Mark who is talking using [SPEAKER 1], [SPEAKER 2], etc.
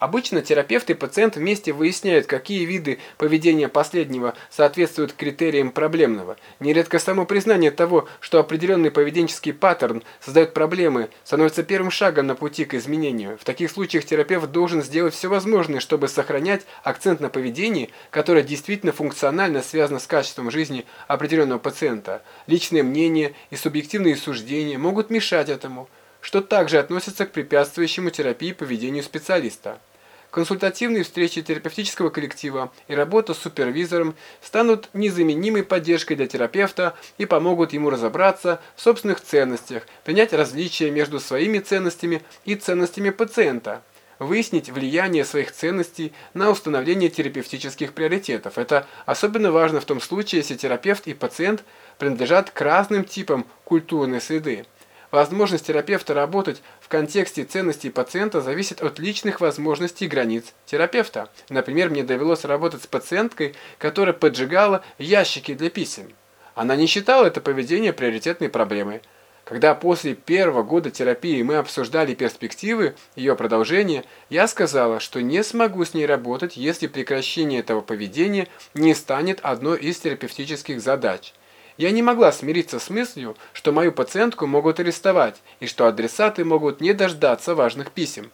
[SPEAKER 1] Обычно терапевт и пациент вместе выясняют, какие виды поведения последнего соответствуют критериям проблемного. Нередко само признание того, что определенный поведенческий паттерн создает проблемы, становится первым шагом на пути к изменению. В таких случаях терапевт должен сделать все возможное, чтобы сохранять акцент на поведении, которое действительно функционально связано с качеством жизни определенного пациента. Личное мнение и субъективные суждения могут мешать этому, что также относится к препятствующему терапии поведению специалиста. Консультативные встречи терапевтического коллектива и работа с супервизором станут незаменимой поддержкой для терапевта и помогут ему разобраться в собственных ценностях, принять различия между своими ценностями и ценностями пациента, выяснить влияние своих ценностей на установление терапевтических приоритетов. Это особенно важно в том случае, если терапевт и пациент принадлежат к разным типам культурной среды. Возможность терапевта работать в контексте ценностей пациента зависит от личных возможностей границ терапевта. Например, мне довелось работать с пациенткой, которая поджигала ящики для писем. Она не считала это поведение приоритетной проблемой. Когда после первого года терапии мы обсуждали перспективы ее продолжения, я сказала, что не смогу с ней работать, если прекращение этого поведения не станет одной из терапевтических задач. Я не могла смириться с мыслью, что мою пациентку могут арестовать и что адресаты могут не дождаться важных писем.